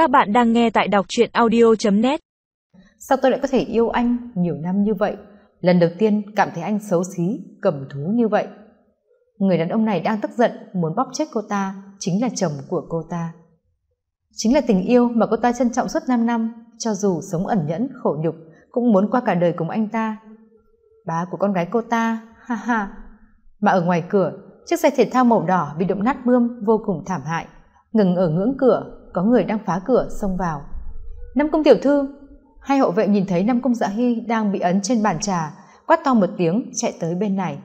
Các bạn đang nghe tại đọc truyện audio.net Sao tôi lại có thể yêu anh nhiều năm như vậy? Lần đầu tiên cảm thấy anh xấu xí, cầm thú như vậy. Người đàn ông này đang tức giận muốn bóp chết cô ta, chính là chồng của cô ta. Chính là tình yêu mà cô ta trân trọng suốt 5 năm, cho dù sống ẩn nhẫn, khổ nhục, cũng muốn qua cả đời cùng anh ta. Bá của con gái cô ta, ha ha. Mà ở ngoài cửa, chiếc xe thể thao màu đỏ bị động nát bươm vô cùng thảm hại. Ngừng ở ngưỡng cửa, có người đang phá cửa xông vào. Năm công tiểu thư, hai hộ vệ nhìn thấy năm công dạ hy đang bị ấn trên bàn trà, quát to một tiếng chạy tới bên này.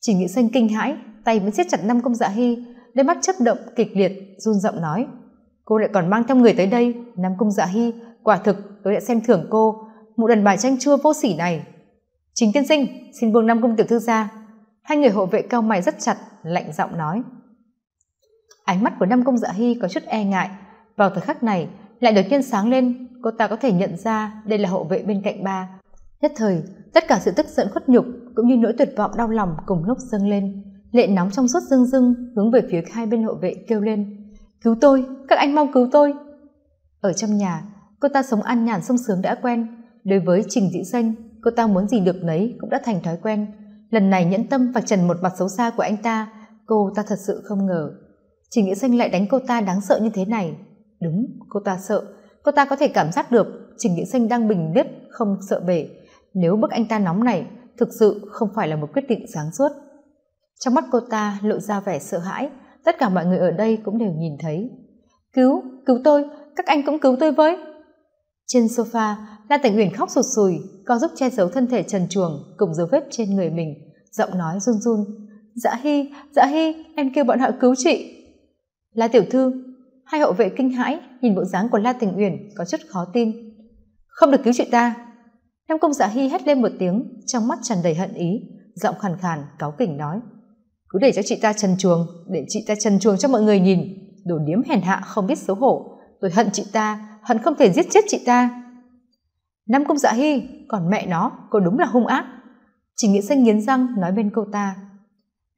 Chỉ nghĩ xanh kinh hãi, tay vẫn siết chặt năm công dạ hy, đôi mắt chấp động kịch liệt, run giọng nói. Cô lại còn mang theo người tới đây, năm công dạ hy, quả thực tôi đã xem thưởng cô, một đàn bà tranh chua vô sỉ này. Chính tiên sinh, xin buông năm công tiểu thư ra. Hai người hộ vệ cao mày rất chặt, lạnh giọng nói. Ánh mắt của năm công dạ hy có chút e ngại, vào thời khắc này lại đột nhiên sáng lên, cô ta có thể nhận ra đây là hộ vệ bên cạnh ba. Nhất thời, tất cả sự tức giận khuất nhục cũng như nỗi tuyệt vọng đau lòng cùng lúc dâng lên, lệ nóng trong suốt dưng dưng hướng về phía hai bên hộ vệ kêu lên: "Cứu tôi, các anh mau cứu tôi!" Ở trong nhà, cô ta sống an nhàn sung sướng đã quen, đối với Trình Dĩ Danh, cô ta muốn gì được nấy cũng đã thành thói quen. Lần này nhẫn tâm vạch trần một mặt xấu xa của anh ta, cô ta thật sự không ngờ. Trình Dĩ Danh lại đánh cô ta đáng sợ như thế này, đúng, cô ta sợ. Cô ta có thể cảm giác được trình nghĩa sinh đang bình biết không sợ bể. Nếu bức anh ta nóng này, thực sự không phải là một quyết định sáng suốt. Trong mắt cô ta lộ ra vẻ sợ hãi, tất cả mọi người ở đây cũng đều nhìn thấy. Cứu cứu tôi, các anh cũng cứu tôi với. Trên sofa la cảnh uyển khóc sụt sùi, co giúp che giấu thân thể trần chuồng cùng dấu vết trên người mình, giọng nói run run. Dạ hy dạ hy em kêu bọn họ cứu chị. La tiểu thư hai hậu vệ kinh hãi nhìn bộ dáng của la tình uyển có chút khó tin. Không được cứu chị ta. Nam công dạ hy hét lên một tiếng, trong mắt tràn đầy hận ý, giọng khàn khàn, cáu kỉnh nói, cứ để cho chị ta trần chuồng, để chị ta trần chuồng cho mọi người nhìn. Đồ điếm hèn hạ không biết xấu hổ. Tôi hận chị ta, hận không thể giết chết chị ta. Nam công dạ hy, còn mẹ nó, cô đúng là hung ác. Chỉ nghĩa xanh nghiến răng nói bên cô ta.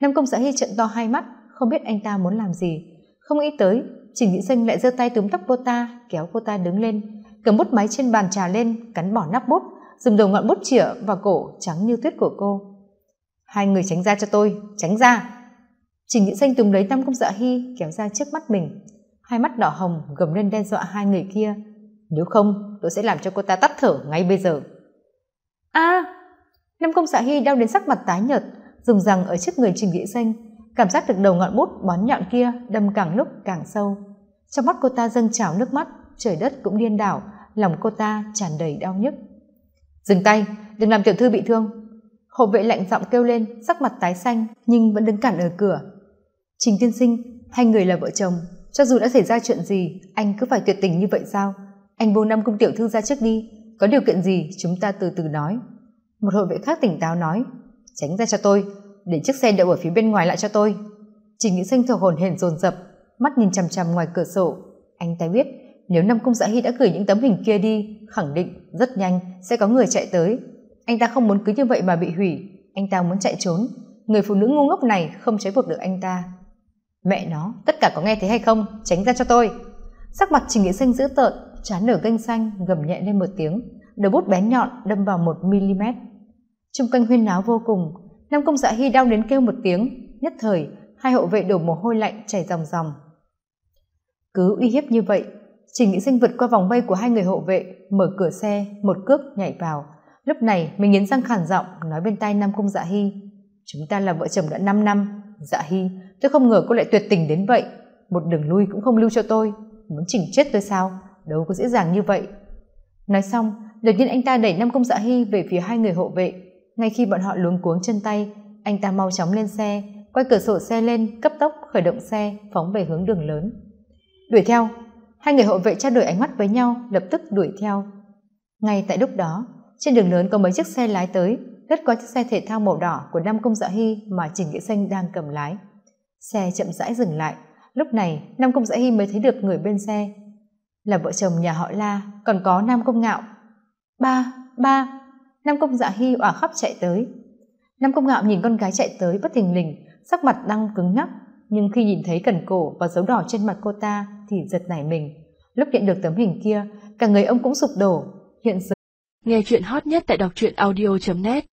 Nam công dạ hy trận to hai mắt, không biết anh ta muốn làm gì. Không nghĩ tới trình nhị Sinh lại giơ tay túm tóc cô ta kéo cô ta đứng lên. Cầm bút máy trên bàn trà lên cắn bỏ nắp bút dùng đầu ngọn bút chĩa vào cổ trắng như tuyết của cô. Hai người tránh ra cho tôi tránh ra. Trình nhị Sinh túm lấy năm công dạ hy kéo ra trước mắt mình. Hai mắt đỏ hồng gầm lên đe dọa hai người kia. Nếu không tôi sẽ làm cho cô ta tắt thở ngay bây giờ. A! À, công dạ hy đau đến sắc mặt tái nhợt dùng rằng ở trước người trình nhị Sinh cảm giác được đầu ngọn bút bón nhọn kia đâm càng lúc càng sâu. Trong mắt cô ta dâng trào nước mắt, trời đất cũng điên đảo, lòng cô ta tràn đầy đau nhức. Dừng tay, đừng làm tiểu thư bị thương. Hộ vệ lạnh giọng kêu lên, sắc mặt tái xanh, nhưng vẫn đứng cản ở cửa. Trình tiên sinh hai người là vợ chồng. Cho dù đã xảy ra chuyện gì, anh cứ phải tuyệt tình như vậy sao? Anh vô năm cung tiểu thư ra trước đi. Có điều kiện gì, chúng ta từ từ nói. Một hộ vệ khác tỉnh táo nói, tránh ra cho tôi để chiếc xe đậu ở phía bên ngoài lại cho tôi. Trình nghĩ xanh thở hồn hển dồn dập, mắt nhìn chằm chằm ngoài cửa sổ. Anh ta biết, nếu năm cung dạ hy đã gửi những tấm hình kia đi, khẳng định rất nhanh sẽ có người chạy tới. Anh ta không muốn cứ như vậy mà bị hủy. Anh ta muốn chạy trốn. Người phụ nữ ngu ngốc này không chế buộc được anh ta. Mẹ nó, tất cả có nghe thấy hay không? Tránh ra cho tôi. Sắc mặt trình nghĩa xanh dữ tợn chán nở ganh xanh, gầm nhẹ lên một tiếng. Đầu bút bén nhọn đâm vào một mm chung quanh huyên náo vô cùng nam công dạ hy đau đến kêu một tiếng. Nhất thời, hai hộ vệ đổ mồ hôi lạnh chảy ròng ròng. Cứ uy hiếp như vậy trình nghị sinh vượt qua vòng vây của hai người hộ vệ mở cửa xe, một cước nhảy vào. Lúc này, mình nghiến răng khản giọng nói bên tai nam cung dạ hy, chúng ta là vợ chồng đã năm năm. Dạ hy, tôi không ngờ cô lại tuyệt tình đến vậy. Một đường lui cũng không lưu cho tôi. Muốn chỉnh chết tôi sao? Đâu có dễ dàng như vậy. Nói xong, đột nhiên anh ta đẩy nam cung dạ hy về phía hai người hộ vệ ngay khi bọn họ luống cuống chân tay, anh ta mau chóng lên xe, quay cửa sổ xe lên, cấp tốc khởi động xe, phóng về hướng đường lớn. Đuổi theo, hai người hộ vệ trao đổi ánh mắt với nhau, lập tức đuổi theo. Ngay tại lúc đó, trên đường lớn có mấy chiếc xe lái tới, rất có chiếc xe thể thao màu đỏ của nam công dạ hy mà trình nghĩa xanh đang cầm lái. Xe chậm rãi dừng lại, lúc này nam công dạ hy mới thấy được người bên xe. Là vợ chồng nhà họ la, còn có nam công ngạo. Ba ba nam công dạ hy òa khóc chạy tới. Nam công ngạo nhìn con gái chạy tới bất thình lình sắc mặt đang cứng ngắc, nhưng khi nhìn thấy cần cổ và dấu đỏ trên mặt cô ta thì giật nảy mình. Lúc nhận được tấm hình kia cả người ông cũng sụp đổ. Hiện giờ nghe chuyện hot nhất tại đọc truyện audio net.